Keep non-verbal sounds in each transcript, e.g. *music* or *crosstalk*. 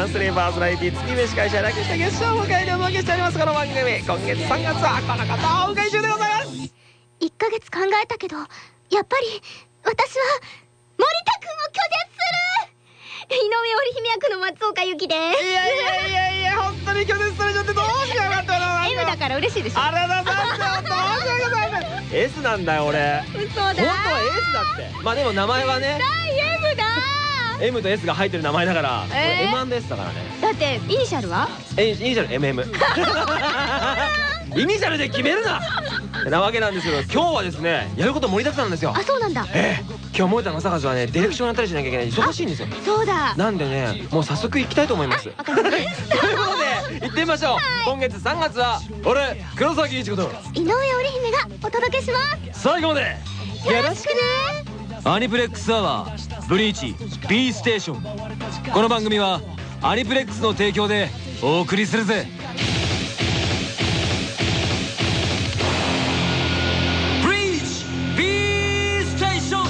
マンスリーパーソナリティ月飯会社略した月賞を迎えてお届けしております。この番組今月3月はこの方をお迎え中でございます。1ヶ月考えたけどやっぱり私は森田君を拒絶する。井上織姫役の松岡由紀でいやいやいやいや本当に拒絶されちゃってどうしようかって思 M だから嬉しいでしょ。あれだだってどうしようございます S なんだよ俺嘘だ本当は S だってまあでも名前はね大 M だ M と S が入ってる名前だから、えー。M&S だからね。だってイニシャルは？えイニシャル MM イニシャルで決めるな。なわけなんですけど今日はですねやること盛りだくさんなんですよ。あそうなんだ。ええ。今日森田正和はねディレクションやったりしなきゃいけない。忙しいんですよ。そうだ。なんでねもう早速行きたいと思います。*laughs* ということで行ってみましょう、今月3月は俺黒崎一子と。た井上織姫がお届けします。最後までよろしくねアニプレックスアワーブリーチ B ステーションこの番組はアニプレックスの提供でお送りするぜ。ブリーチ B ステーション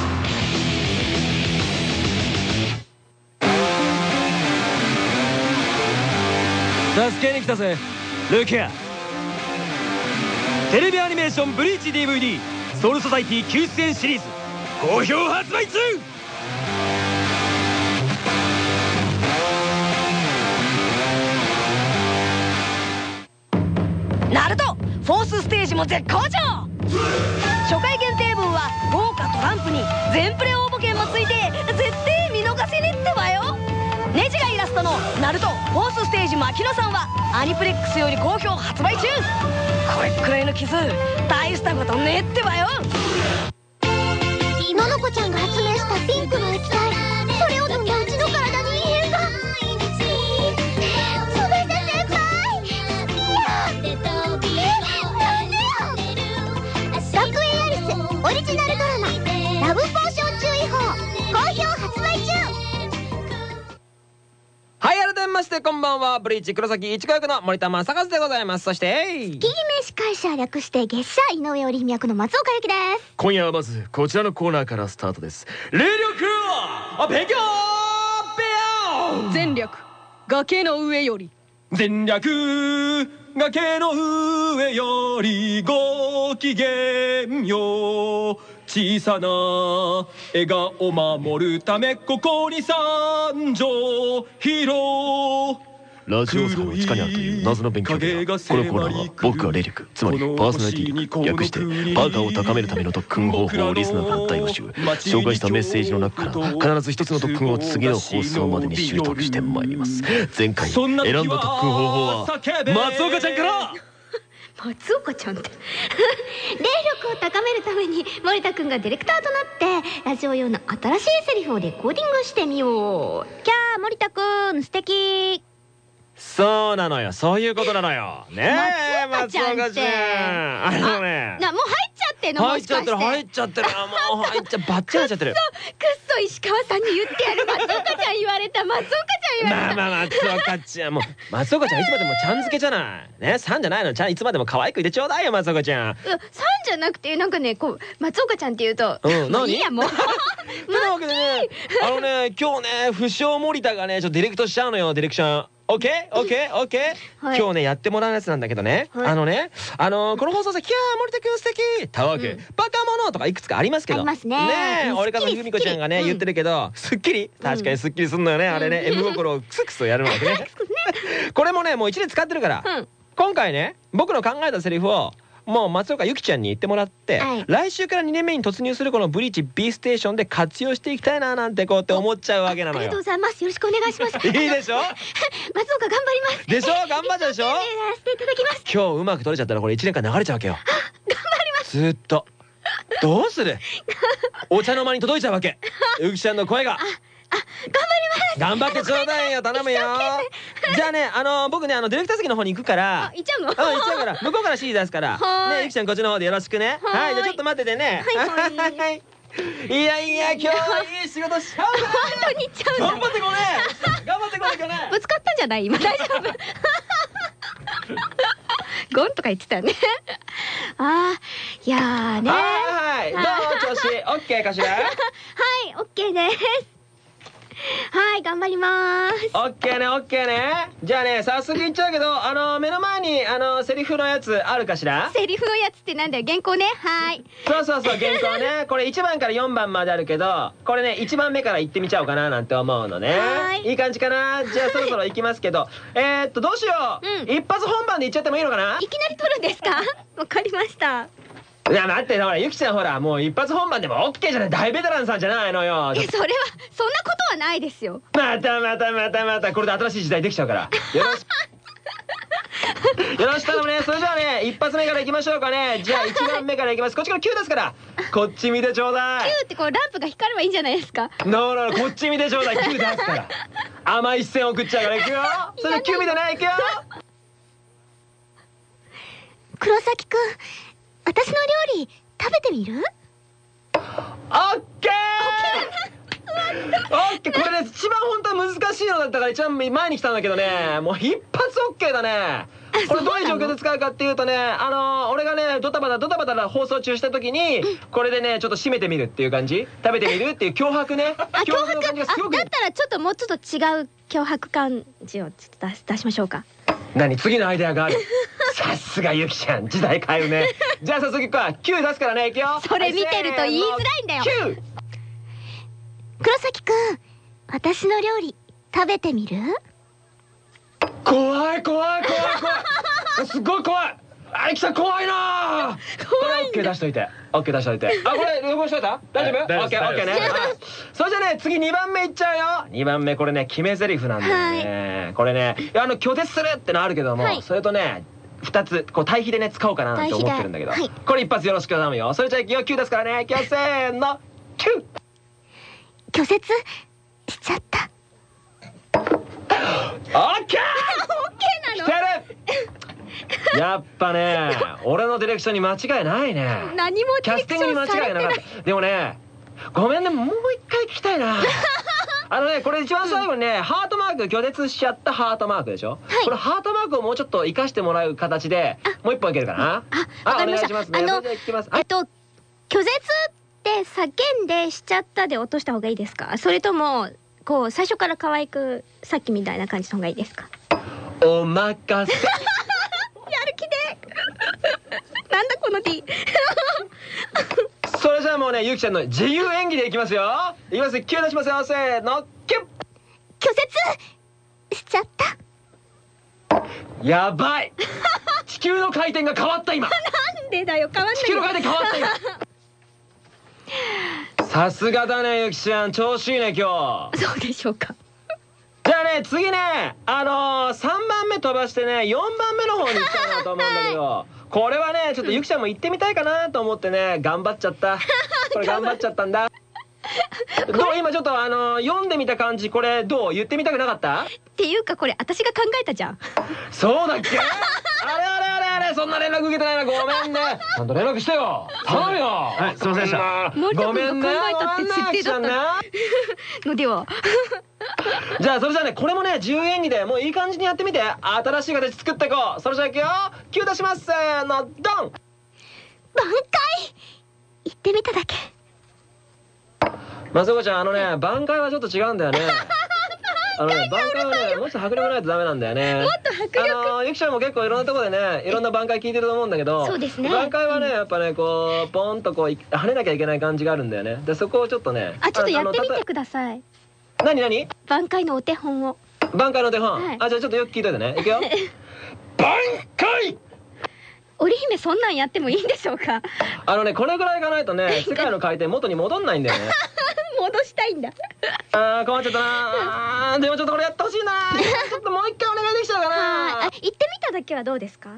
助けに来たぜ。ルキアテレビアニメーションブリーチ DVD ソウルソサイティ救出演シリーズ。好評発売中。ナルトフォースステージも絶好調。初回限定分は豪華トランプに全プレ応募券もついて絶対見逃せねってばよ。ネジがイラストの「ナルトフォースステージ牧野さん」はアニプレックスより好評発売中。これくらいの傷大したことねってばよ。ののこちゃんが発明したピンクの液体。はブリーチ黒崎一子役の森田正和でございます。そして月姫司会者略して月謝井上織姫役の松岡由紀です。今夜はまずこちらのコーナーからスタートです。霊力あ勉強ペア全力崖の上より。全略崖の上よりごきげんよう。小さな笑顔守るためここに三条広ラジオ坂の地下にあるという謎の勉強部屋このコーナーは僕が霊力つまりパーソナリティ力略してバカーを高めるための特訓方法をリスナーから大募集紹介したメッセージの中から必ず一つの特訓を次の放送までに習得してまいります前回選んだ特訓方法は松岡ちゃんから松岡ちゃんって。霊力を高めるために森田くんがディレクターとなってラジオ用の新しいセリフをレコーディングしてみよう。キャー森田くん素敵。そうなのよ。そういうことなのよ。ねえ松岡ちゃんあのね。なもう入っちゃってんの？も入っちゃってる入っちゃってる。あもう入っちゃバッチリ入っちゃってる *laughs* くっそ石川さんに言ってやる。松岡ちゃん言われた。松岡ちゃん言われた。まあまあ松岡ちゃんもう松岡ちゃんいつまでもちゃん付けじゃない。ねさんじゃないの。ちゃんいつまでも可愛くいてちょうだいよ松岡ちゃん。うん、さんじゃなくてなんかねこう松岡ちゃんって言うと、うん何？いいやもう。というわけでねあのね今日ね不詳森田がねちょっとディレクトしちゃうのよディレクションオッケーオッケーオッケー、はい。今日ねやってもらうやつなんだけどね、はい。あのねあのーこの放送さ「キャー森田くん素敵。たわけ、うん。バカ者」とかいくつかありますけど。ありますね。ねえうん。俺か由美子ちゃんがね言ってるけどすっきり？確かにすっきりすんのよね、あれね。M 心をクスクスやるのがね。*laughs* これもねもう一年使ってるから、うん。今回ね僕の考えたセリフをもう松岡由紀ちゃんに言ってもらって、はい来週から2年目に突入するこのブリーチ B ステーションで活用していきたいななんてこうって思っちゃうわけなのよありがとうご。ざいますよろしくお願いします *laughs* いいでしょ？松岡頑張りますでしょ？頑張ったでしょ？やらせていただきます今日うまく取れちゃったらこれ1年間流れちゃうわけよ。頑張りますずーっと。どうするお茶の間に届いちゃうわけ。ゆきちゃんの声が。頑張ってちょうだいよ *laughs* 頼むよ。*laughs* じゃあねあの僕ねあのディレクター席の方に行くから。あ行っちゃうの？うん行っちゃうから。*laughs* 向こうから指示出すから。ねゆきちゃんこっちの方でよろしくね。はーい。はいじゃあちょっと待っててね。はい。はい。やいや今日はいい仕事しちゃう本当にちゃう頑張ってこね。頑張ってこねかねぶつかったんじゃない？今大丈夫。ゴンとか言ってたよね。あいやーね。はいはい。どう？調子？オッケーかしら？はいオッケーですはい頑張ります。オッケーねオッケーね。じゃあね早速言っちゃうけどあの目の前にあのセリフのやつあるかしら？セリフのやつってなんだよ。原稿ね。はい。そうそうそう原稿ね。*laughs* これ1番から4番まであるけどこれね1番目から言ってみちゃおうかななんて思うのね。はい。いい感じかな？じゃあそろそろ行きますけど。えーっとどうしよう、うん。一発本番で言っちゃってもいいのかな？いきなり撮るんですか？*laughs* わかりましたいや待ってほらゆきちゃんほらもう一発本番でも OK じゃない大ベテランさんじゃないのよ。えそれはそんなことはないですよ。またまたまたまたこれで新しい時代できちゃうから。よろしよろしく頼むね。それじゃあね一発目からいきましょうかね。じゃあ1番目からいきます。こっちから9ですから。こっち見てちょうだい。キューってこうランプが光ればいいんじゃないですか。ノーノーこっち見てちょうだい。9出すから。甘い視線送っちゃうから。いくよ。それで9見てねいくよ。黒崎くん私の料理食べてみる？オッケー！オッケーこれね一番本当は難しいのだったから一番前に来たんだけどね。もう一発オッケーだね。これどういう状況で使うかっていうとねあのー俺がねドタバタドタバタ放送中した時にこれでねちょっと締めてみるっていう感じ？食べてみるっていう脅迫ね？あ脅迫の感じがすごくあだったらちょっともうちょっと違う脅迫感じをちょっと出し出しましょうか。何？次のアイデアがある。*laughs* さすがゆきちゃん時代変えるね。じゃあ早速いくか9出すからねいくよ。それ見てると言いづらいんだよ。9黒崎くん私の料理食べてみる？怖い怖い怖い怖い。*laughs* すっごい怖い。あゆきさん怖いな。怖いこれ OK 出しといて。OK 出しといて。あこれ録音しといた？大丈夫？大丈夫 ?OKOK ね。大丈夫。はい。それじゃね次2番目いっちゃうよ。2番目これね決め台詞なんだよね。これねあの拒絶するってのあるけども、はい。それとね2つこう対比でね使おうかななんて思ってるんだけど、これ一発よろしく頼むよ。それじゃあいくよ。9ですからね。いくよせーの。9拒絶しちゃった。オッケー！オッケー来てる！*laughs* やっぱね俺のディレクションに間違いないね。何もキャスティングに間違いなかった。でもねごめんねもう一回聞きたいな。*laughs* あのねこれ一番最後にね、ハートマーク拒絶しちゃったハートマークでしょ、はい。これハートマークをもうちょっと生かしてもらう形でもう一本いけるかな？あわかりました。お願いします。ねあのえっと拒絶って叫んでしちゃったで落とした方がいいですか？それともこう最初から可愛くさっきみたいな感じの方がいいですか？お任せ。*laughs* やる気で。*laughs* なんだこの D *laughs* それじゃあもうねゆきちゃんの自由演技でいきますよ。いきます。9出しますよ。せーの。キュッ。拒絶しちゃった。やばい。地球の回転が変わった今。なんでだよ。変わんない地球の回転変わった今さすがだねゆきちゃん。調子いいね今日。そうでしょうか。じゃあね次ねあのー、3番目飛ばしてね4番目の方に行きたいなと思うんだけど。これはねちょっとゆきちゃんも行ってみたいかなと思ってね頑張っちゃった。*laughs* これ頑張っちゃったんだ。どう？今ちょっとあのー、読んでみた感じ。これどう？言ってみたくなかった？っていうかこれ私が考えたじゃん。そうだっけ？*laughs* あれあれあれあれそんな連絡受けてないなごめんね。*laughs* ちゃんと連絡してよ。頼むよ。はいすいませんでした。ごめんね考えたって設定だったごめんねのでは。*laughs* じゃあそれじゃあねこれもね10演技でもういい感じにやってみて新しい形作っていこう。それじゃあいくよ。9出します。せーのドン。挽回。言ってみただけ。まさこちゃんあのね挽回はちょっと違うんだよねあのね挽回はねもっと迫力ないとダメなんだよね。もっと迫力。あのゆきちゃんも結構いろんなところでねいろんな挽回聞いてると思うんだけどそうですね。挽回はねやっぱねこうポンとこうい跳ねなきゃいけない感じがあるんだよね。でそこをちょっとねあちょっとやってみてください。たとえ何何挽回のお手本を。挽回の手本、はい。あじゃあちょっとよく聞いといてね。いくよ。*laughs* 挽回織姫そんなんやってもいいんでしょうか？あのねこれぐらいいかないとね世界の回転元に戻んないんだよね。戻したいんだ。あー困っちゃったなでもちょっとこれやってほしいなちょっともう一回お願いできちゃうかな *laughs* 行ってみただけはどうですか？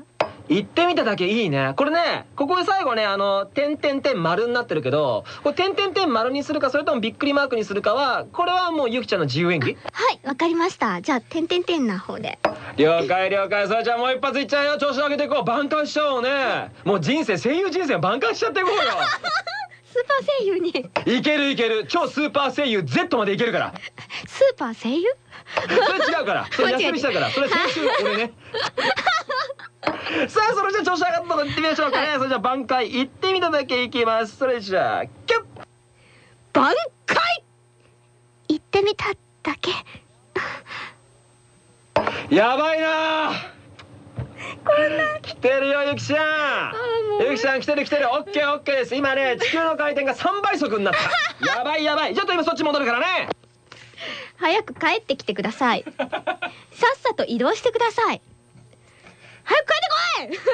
行ってみただけいいね。これねここで最後ねあの点点点丸になってるけどこれ点点点丸にするかそれともびっくりマークにするかはこれはもうゆきちゃんの自由演技？はいわかりました。じゃあ点点点な方で。了解了解。それじゃあもう一発いっちゃうよ。調子上げていこう。挽回しちゃおうね。もう人生声優人生を挽回しちゃっていこうよスーパー声優に。いけるいける。超スーパー声優 Z までいけるから。スーパー声優？それ違うから。それ休みしたから。*laughs* それ先週俺ね。*laughs* さあそれじゃあ調子上がったの行ってみましょうかね、*laughs* それじゃあ挽回行ってみただけいきます。それじゃあキュッ。挽回！行ってみただけ。やばいな来てるよゆきちゃん。ゆきちゃん来てる来てる。オッケーオッケーです。今ね *laughs* 地球の回転が3倍速になった。*laughs* やばいやばい。ちょっと今そっち戻るからね。早く帰ってきてください。さっさと移動してください。早く帰ってこ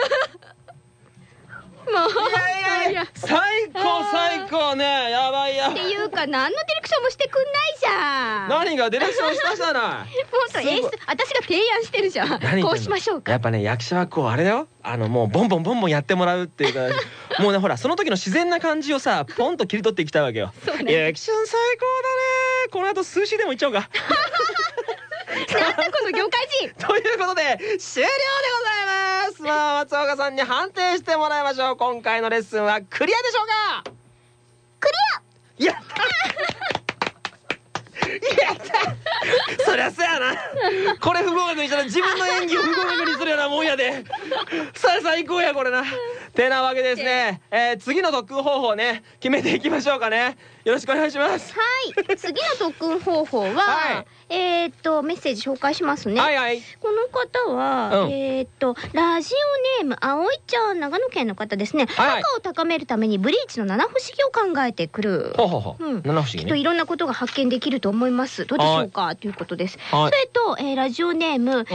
い。*laughs* もう最高最高ね。やばいやっていうか何のディレクションもしてくんないじゃん。も何がディレクションしたじゃない。*laughs* っと演出私が提案してるじゃん。こうしましょうか。やっぱね役者はこうあれだよ。あのもうボンボンボンボンやってもらうっていうか *laughs* もうねほらその時の自然な感じをさポンと切り取っていきたいわけよ。そうね。役者最高だね。この後数詞でもいっちゃおうか。*laughs* なんだこの業界人。ということで終了でございますまあ松岡さんに判定してもらいましょう。今回のレッスンはクリアでしょうか？クリア！やったやったそりゃそうやな。これ不合格にしたら自分の演技を不合格にするようなもんやで。さあ最高やこれな。てなわけですね、えー、次の特訓方法ね決めていきましょうかね。よろしくお願いします。はい。次の特訓方法は、はいえーっとメッセージ紹介しますね、はいはい。この方は、うん。えーっとラジオネームあおいちゃん長野県の方ですね、はい赤を高めるためにブリーチの七不思議を考えてくる。ほうほうん。七不思議ね。きっといろんなことが発見できると思います。どうでしょうか？とい。うことです、はい。それと、えーラジオネームうん。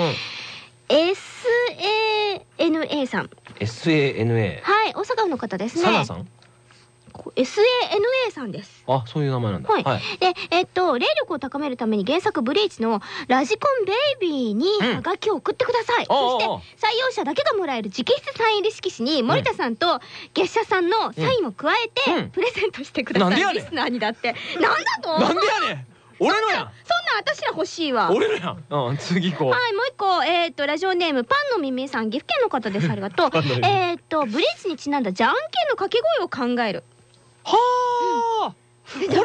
SANA さん。SANA はい大阪府の方ですね。サナさん？こ SANA さんです。あそういう名前なんだ。はい、で、えっと、霊力を高めるために原作ブリーチのラジコンベイビーにうん。ハガキを送ってください。おうおうおう。そして、採用者だけがもらえる直筆サイン入り色紙に森田さんと月謝さんのサインも加えて、うん。プレゼントしてください。なんでやリスナーにだって。なんだとなんでやねん。俺のやん。そんなん私ら欲しいわ。俺のやん。うん次行こう。はい、もう一個、えっ、と、ラジオネーム、パンの耳さん、岐阜県の方です。ありがとう。*laughs* えっと、ブリーチにちなんだじゃんけんの掛け声を考える。はあ。これは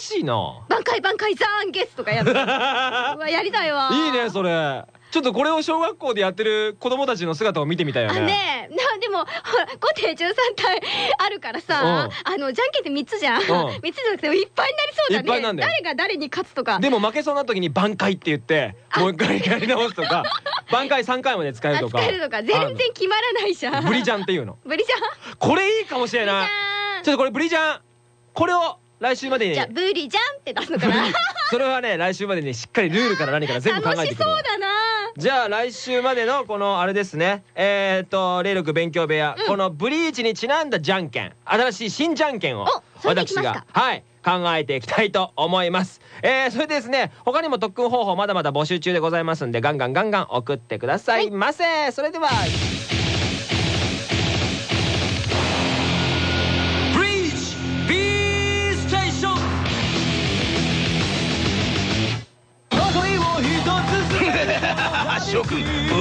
新しいな。挽回挽回ザーンゲスとかやる。*laughs* やりたいわ。いいねそれ。ちょっとこれを小学校でやってる子供たちの姿を見てみたいよあねねでもほら5手13体あるからさ、あのじゃんけんって3つじゃん、ん。3つじゃなくていっぱいになりそうだね。いっぱいなんだよ。誰が誰に勝つとか。でも負けそうな時に挽回って言ってもう一回やり直すとか *laughs* 挽回3回まで使えあるとか。使えるとか。全然決まらないじゃん。ブリジャンっていうの。ブリジャンこれいいかもしれないちょっとこれブリジャン。これを来週までに。じゃあブリジャンって出すのかな？それはね来週までにしっかりルールから何から全部考え楽てくる。しそうだな。じゃあ来週までのこのあれですね。えっ、と霊力勉強部屋、このブリーチにちなんだじゃんけん。新しい新じゃんけんを私がはい考えていきたいと思います。えー、それでですね他にも特訓方法まだまだ募集中でございますんでガンガンガンガン送ってくださいませ、それでは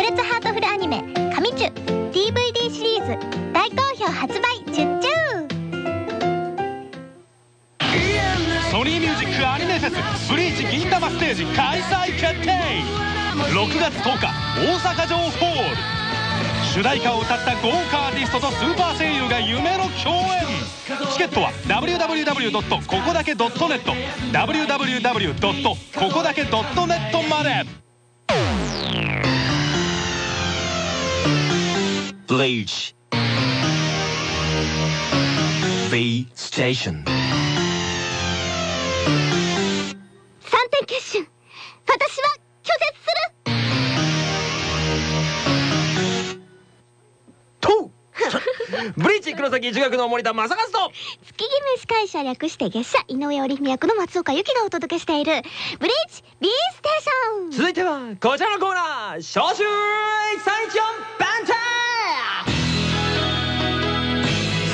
爆裂ハートフルアニメ「神チュ」DVD シリーズ大好評発売チュッチューソニーミュージックアニメフェスブリーチ銀玉ステージ開催決定6月10日大阪城ホール主題歌を歌った豪華アーティストとスーパー声優が夢の共演チケットは www. ここだけ .net www. ここだけ .net までブリーチ B ステーション三点私は拒絶する。と *laughs* ブリーチ黒崎中学の森田正和と。月決め司会者略して月謝井上織美役の松岡由紀がお届けしているブリーチ B ステーション。続いてはこちらのコーナー。召集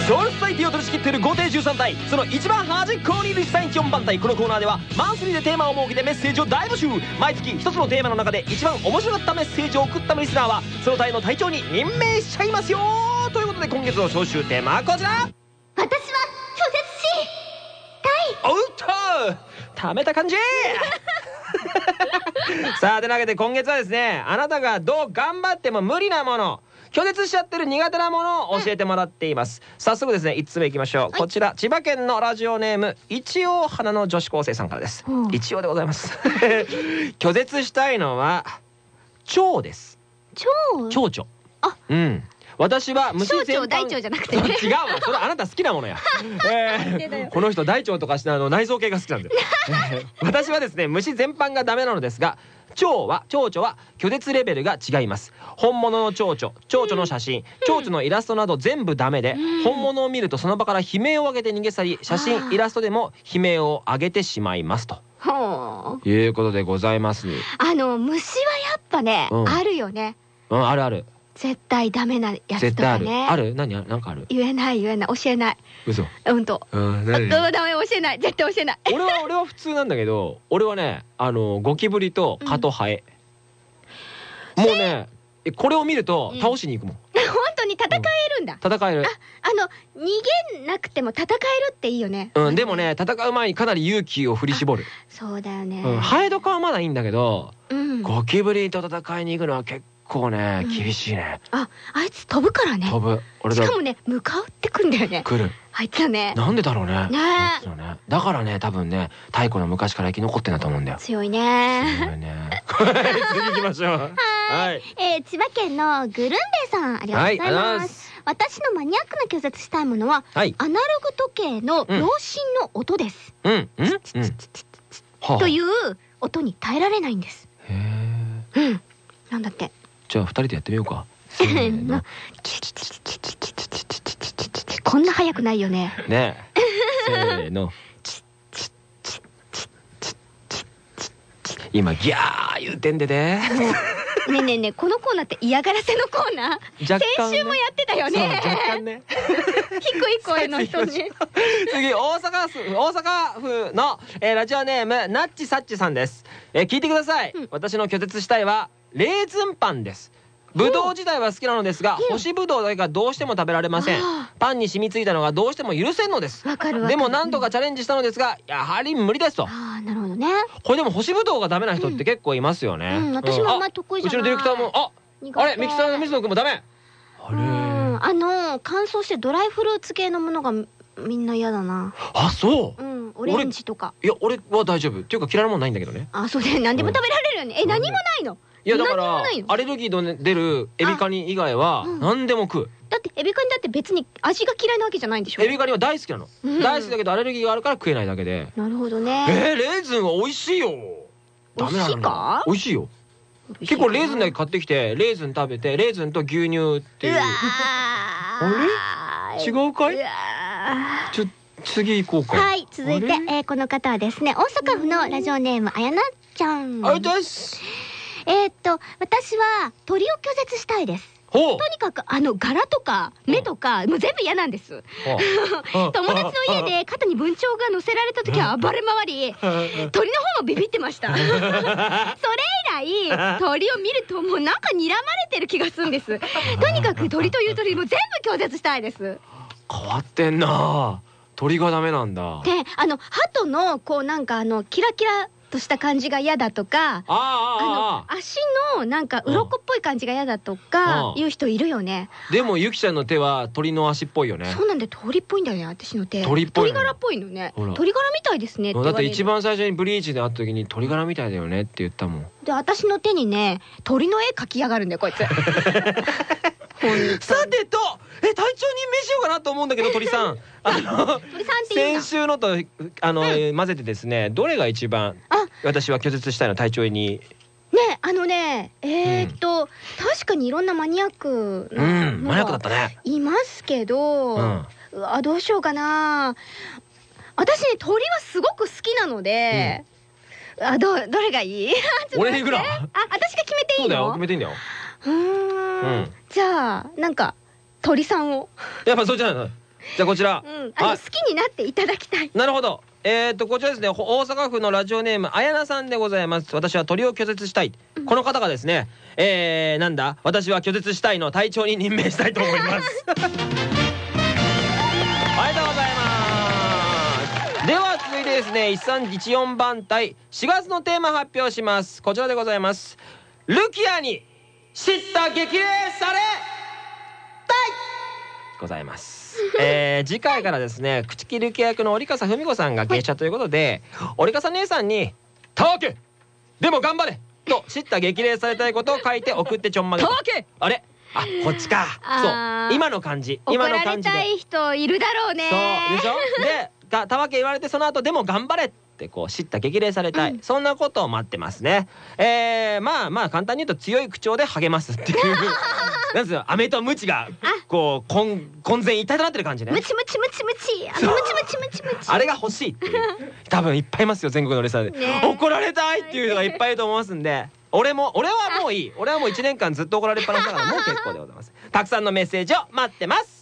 ソウルソサイティを取り仕切っている豪邸13体。その一番端っこにいる下に4番隊。このコーナーではマンスリーでテーマを設けてメッセージを大募集。毎月一つのテーマの中で一番面白かったメッセージを送ったリスナーはその隊の隊長に任命しちゃいますよ。ということで今月の招集テーマはこちら。私は拒絶しおっとためた感じ。*laughs* さあてなわけで今月はですねあなたがどう頑張っても無理なもの拒絶しちゃってる苦手なものを教えてもらっています、早速ですね5つ目いきましょう、こちら千葉県のラジオネーム一応花の女子高生さんからです、うん。一応でございます。*laughs* 拒絶したいのは蝶です。超蝶々。あ。うん。私は虫小全般腸大腸じゃなくて *laughs* 違うねわ。それあなた好きなものや、*laughs* えーこの人大腸とかあの内臓系が好きなんで。えー私はですね虫全般がダメなのですが蝶は蝶々は拒絶レベルが違います。本物の蝶々蝶々の写真蝶々のイラストなど全部ダメで本物を見るとその場から悲鳴を上げて逃げ去り写真イラストでも悲鳴を上げてしまいますと。ほう。いうことでございます。あの虫はやっぱね、うん。あるよね。うんあるある絶対ダメなやつとかね。ある。何？なんかある？言えない言えない。教えない。嘘。うんと。うんどうダメ教えない。絶対教えない。*laughs* 俺は俺は普通なんだけど俺はねあのゴキブリと蚊とハエ、もうねえこれを見るとうん。倒しに行くもん、*laughs* 本当に戦えるんだ、戦える。あの逃げなくても戦えるっていいよね。うんでもね戦う前にかなり勇気を振り絞る、そうだよね。うん、ハエとかはまだいいんだけどうん。ゴキブリと戦いに行くのは結構ねうん。厳しいね、ああいつ飛ぶからね。飛ぶ。俺だしかもね向かってくんだよね。来る。あいつはね。なんでだろうねね。だからね多分ね太古の昔から生き残ってんだと思うんだよ。強いすね。ごいね。*laughs* 次行きましょう。はい。えー、千葉県のグルンベイさんありがとうございまます。す私のマニアックな拒絶したいものははい。アナログ時計の秒針の音です、うんという音に耐えられないんですへえうんなんだってじゃあ二人でやってみようか。せーのこんな早くないよねねえ。せーの。今ギャー言うてんでね。ねえねえねえこのコーナーって嫌がらせのコーナーね先週もやってたよね若干ね。低い声の人に次大阪府大阪府の、えーラジオネームナッチサッチさんです。えー聞いてください。うん私の拒絶したいはレーズンパンです。ぶどう自体は好きなのですが、干しぶどうだけがどうしても食べられません。あ。パンに染みついたのがどうしても許せんのです。でも何とかチャレンジしたのですが、やはり無理ですと。ああなるほどね。これでも干しぶどうがダメな人って結構いますよね。うん。私もあんまり得意じゃない。うちのディレクターもああれミキサーの水野くんもダメ。あうん。あの乾燥してドライフルーツ系のものがみんな嫌だな。あそう。う。ん。オレンジとか。いや俺は大丈夫。っていうか嫌いなもんないんだけどね。あそうね。何でも食べられるよね。え何もないの？いやだからアレルギーの出るエビカニ以外はうん。何でも食う。だってエビカニだって別に味が嫌いなわけじゃないんでしょ。エビカニは大好きなの。うん。大好きだけどアレルギーがあるから食えないだけで。なるほどね。えー、レーズンは美味しいよ。ダメなの美味しいか？美味しいよ。結構レーズンだけ買ってきてレーズン食べてレーズンと牛乳っていう。あー違うかい？ちょ次行こうか。ーはい続いてえーこの方はですね大阪府のラジオネームあやなちゃん。あれです。えーっと私は鳥を拒絶したいです。と。にかくあの柄とか目とかもう全部嫌なんです。*laughs* 友達の家で肩に文鳥が乗せられた時は暴れ回り鳥の方もビビってました。*laughs* それ以来鳥を見るともうなんか睨まれてる気がするんです。とにかく鳥という鳥も全部拒絶したいです。変わってんな。鳥がダメなんだ。であの鳩のこうなんかあのキラキラとした感じが嫌だとかあの足のなんか鱗っぽい感じが嫌だとかうん。いう人いるよね。でもゆきちゃんの手は鳥の足っぽいよね。そうなんで鳥っぽいんだよね私の手。鳥っぽいの柄っぽいのね。鳥柄みたいですねだって一番最初にブリーチで会った時に鳥柄みたいだよねって言ったもん。で私の手にね鳥の絵描きやがるんだよこいつ *laughs* さてと、え隊長に名しようかなと思うんだけど鳥さん。あの *laughs* 先週のとあの、混ぜてですね、どれが一番あ。私は拒絶したいの隊長に。ねあのねえーっと、確かにいろんなマニアックう、なんのマニアックだがったね。いますけど、うん。うわどうしようかな。私ね鳥はすごく好きなので、あどどれがいい？*laughs* 俺いくらあ私が決めていそだよ、いうの決めていいんだよ。うーん。うんじゃあなんか鳥さんを。やっぱそうじゃないの？じゃあこちら、*laughs* うん、あの好きになっていただきたい。なるほど。えー、とこちらですね。大阪府のラジオネームあやなさんでございます。私は鳥を拒絶したい、この方がですね。えー、なんだ？私は拒絶したいの隊長に任命したいと思います。おめでとうございます。では続いてですね1314番隊。4月のテーマ発表します。こちらでございます。ルキアに知った激励されたい。ございます。えー、次回からですね口切る契約の折笠文子さんが芸者ということで折笠姉さんに「たわけでも頑張れ!」と知った激励されたいことを書いて送ってちょんまげたわけ。あれ？あこっちか。そう。今の感じ。今の感じで。怒られたい人いるだろうね。そう。でしょ？でたたわけ言われてその後でも頑張れ。ってこう知った激励されたい、うん、そんなことを待ってますね。えー、まあまあ簡単に言うと強い口調で励ますっていう。*laughs* なんですよ飴とムチがこう混混然一体となってる感じね。ムチムチムチムチ。あのムチムチムチムチ。あれが欲しいっていう。*laughs* 多分いっぱいいますよ全国のレスラーで、ね、怒られたいっていうのがいっぱいいると思いますんで。俺も俺はもういい。俺はもう1年間ずっと怒られっぱなしだからもう結構でございます。たくさんのメッセージを待ってます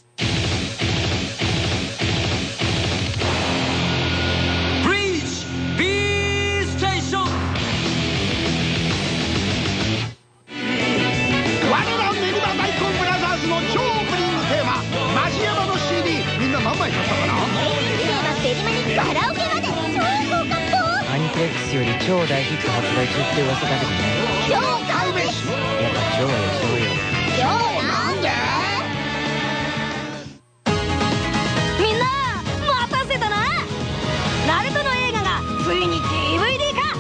より超大ヒット発売中って噂だけどね超買うべしやっぱ超は予想よ超なんでみんな待たせたなナルトの映画がついに DVD 化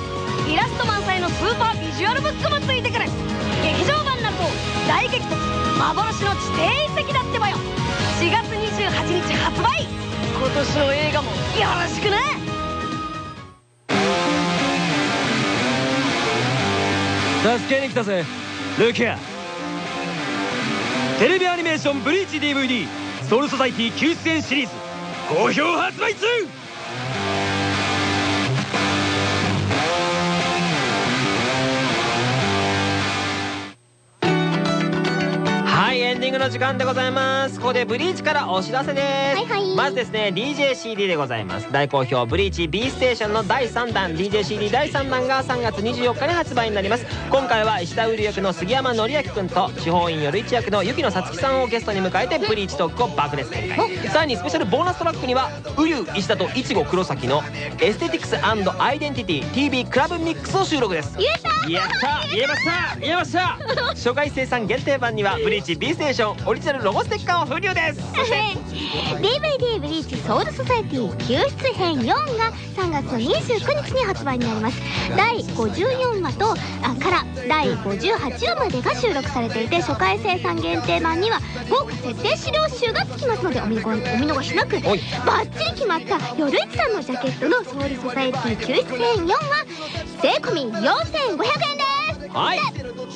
イラスト満載のスーパービジュアルブックもついてくる劇場版ナルト大激突幻の地底遺跡だってばよ4月28日発売今年の映画もよろしくね助けに来たぜ。ルキアテレビアニメーション「ブリーチ DVD ソウルソサイティ救出演シリーズ」好評発売中の時間でございます。ここでブリーチからお知らせです、はいはい、まずですね DJCD でございます。大好評ブリーチ B ステーションの第3弾。DJCD 第3弾が3月24日に発売になります。今回は石田雨竜役の杉山紀彰君と四楓院夜一役の雪野さつきさんをゲストに迎えてブリーチトークを爆熱展開。さらにスペシャルボーナストラックにはウリュウ石田といちご黒崎のエステティクスアイデンティティ TV クラブミックスを収録です。言えたやった言えました言えました。初回生産限定版にはブリーチ B ステーションオリジナルロゴステッカーを封入です。DVD ブリーチソウルソサエティ救出編4が3月29日に発売になります。第54話とあから第58話までが収録されていて初回生産限定版には豪華設定資料集がつきますのでお見お見逃しなくバッチリ決まった夜市さんのジャケットのソウルソサエティ救出編4は税込4500円です。はい。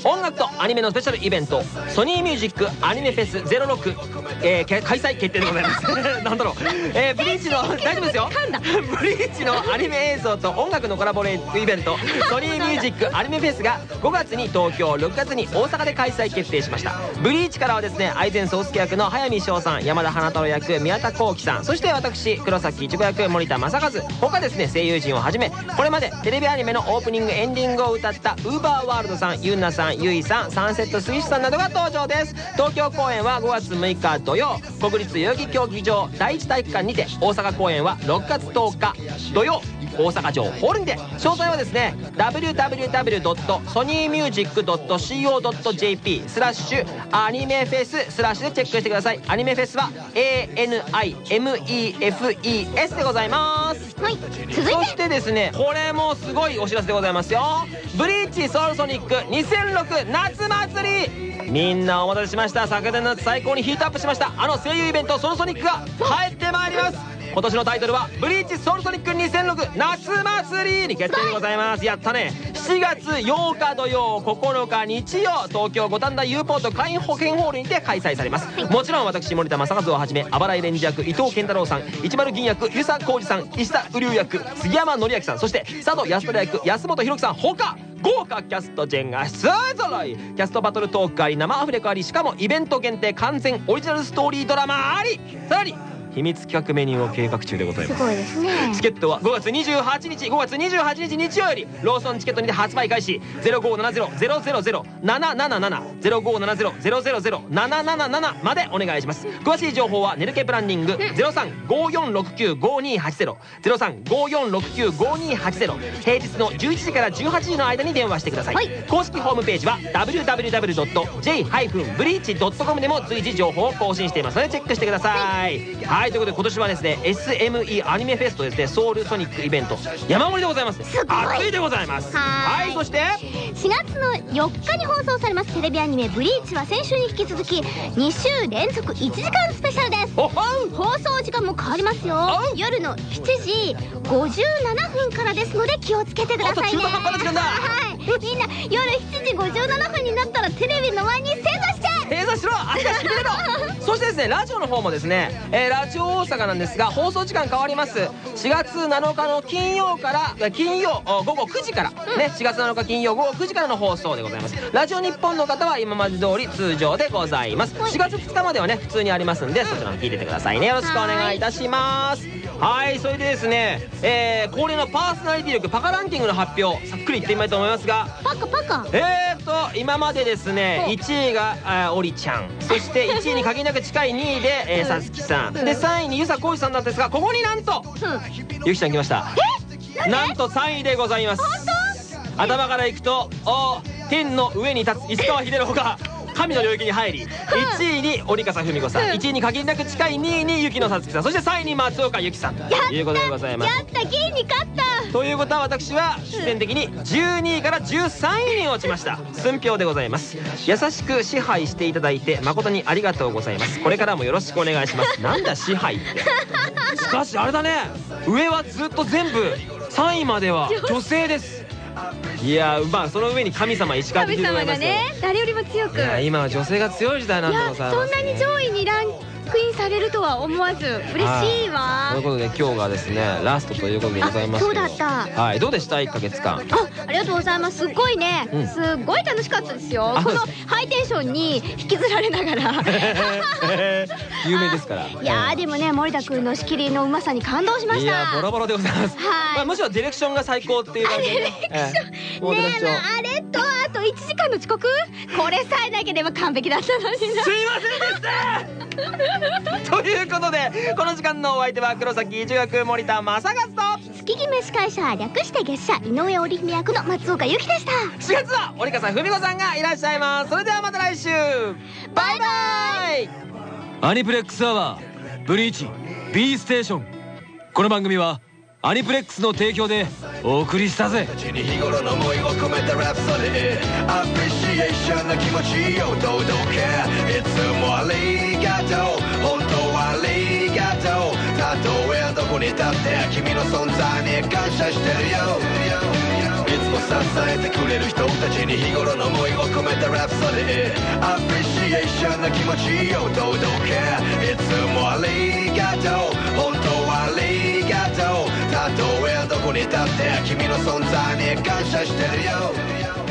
音楽とアニメのスペシャルイベントソニーミュージックアニメフェス06、えー、開催決定でございます。*laughs* なんだろう、えー、ブリーチの大丈夫ですよ。*laughs* ブリーチのアニメ映像と音楽のコラボレイベント *laughs* ソニーミュージックアニメフェスが5月に東京6月に大阪で開催決定しました。ブリーチからはですね愛禅宗介役の早見翔さん山田花太郎役宮田幸喜さんそして私黒崎いちご役森田正和他ですね声優陣をはじめこれまでテレビアニメのオープニングエンディングを歌ったウーバーワールドさんユンナさんゆいさんサンセットスイッシュさんなどが登場です。東京公演は5月6日土曜国立代々木競技場第一体育館にて大阪公演は6月10日。土曜大阪城ホールにて。詳細はですね www.sonymusic.co.jp スラッシュアニメフェススラッシュでチェックしてください。アニメフェスは ANIMEFES でございます。はい。続いて。そしてですねこれもすごいお知らせでございますよ。ブリーチソウルソニック2006夏祭りみんなお待たせしました。昨年の夏最高にヒートアップしました。あの声優イベントソロソニックが帰ってまいります。今年のタイトルは「ブリーチソウルソニック2006夏祭り」に決定でございます。やったね。7月8日土曜9日日曜東京五反田 U ポート会員保険ホールにて開催されます。もちろん私森田正和をはじめあばらいレンジ役伊藤健太郎さん一丸銀役遊佐浩二さん石田瓜生役杉山紀明さんそして佐藤康虎役安本博樹さん他豪華キャスト陣が勢ぞろい。キャストバトルトークあり生アフレコありしかもイベント限定完全オリジナルストーリードラマあり。さらに秘密企画メニューを計画中でございます。すごいですね。チケットは5月28日5月28日日曜よりローソンチケットにて発売開始。0570-000-777-0570-000-777までお願いします。詳しい情報はネルケプランニング0354695280 0354695280平日の11時から18時の間に電話してください、はい。公式ホームページは www.j-breach.com でも随時情報を更新していますのでチェックしてください。はい、ということで今年はですね SME アニメフェストですねソウルソニックイベント山盛りでございますすごい。暑いでございます。ははいいそして？4月の4日に放送されますテレビアニメ「ブリーチ」は先週に引き続き2週連続1時間スペシャルです。放送時間も変わりますよ。お夜の7時57分からですので気をつけてくださいね。はい。みんな夜7時57分になったらテレビの前に正座してそしてですねラジオの方もですね、えーラジオ大阪なんですが放送時間変わります。4月7日の金曜から金曜午後9時から、ね4月7日金曜午後9時からの放送でございます。ラジオ日本の方は今まで通り通常でございます。4月2日まではね普通にありますんでそちらも聞いててくださいね。よろしくお願いいたします。はいそれでですね、えー恒例のパーソナリティ力パカランキングの発表さっくりいってみたいと思いますがパカパカ。えーと今までですねほう。1位があオリちゃん。そして1位に限りなく近い2位でえーさつきさん。で3位にゆさこうじさんなんですがここになんとゆきちゃん来ました。なんと3位でございます。頭からいくとお天の上に立つ石川秀のほか神の領域に入り1位に折笠文子さん。1位に限りなく近い2位に雪野さつきさん。そして3位に松岡由紀さん。ということでございます。やった。銀に勝った。ということは私は必然的に12位から13位に落ちました。寸評でございます。優しく支配していただいて誠にありがとうございます。これからもよろしくお願いします。なんだ支配って。しかしあれだね。上はずっと全部3位までは女性ですいやまあその上に神様石川的神様がね誰よりも強く。いや今は女性が強い時代なんいやでございますそんなに上位にランクインされるとは思わず嬉しいわ。ということで今日がですねラストということでございますそうだった。はいどうでした？1ヶ月間。あありがとうございます。すっごいね、うん。すっごい楽しかったですよ。あこのハイテンションに引きずられながら。*laughs* 有名ですから。*laughs* いやーでもね森田君の仕切りのうまさに感動しました。いやボロボロでございます、はい。まあ、むしろディレクションが最高っていう感じディレクション、ねえあれとあと1時間の遅刻？これさえなければ完璧だったのにな。すいませんでした。*laughs* ということでこの時間のお相手は黒崎一学森田正和と。月決め司会者略して月謝井上織姫役の松岡由紀でした。4月は折笠文子さんがいらっしゃいます。それではまた来週。バイバイ。アニプレックスアワーブリーチ B ステーション。この番組はアニプレックスの提供でお送りしたぜ。日頃の思いを込めたラプソディアプリシエーションな気持ちを届け。いつもありがとう。本当はありがとう。たとえどこに立って君の存在に感謝してるよ。を支えてくれる人たちに日頃の思いを込めたラプソディアプリシエーションの気持ちを届け。いつもありがとう。本当はありがとう。たとえどこに立って君の存在に感謝してるよ。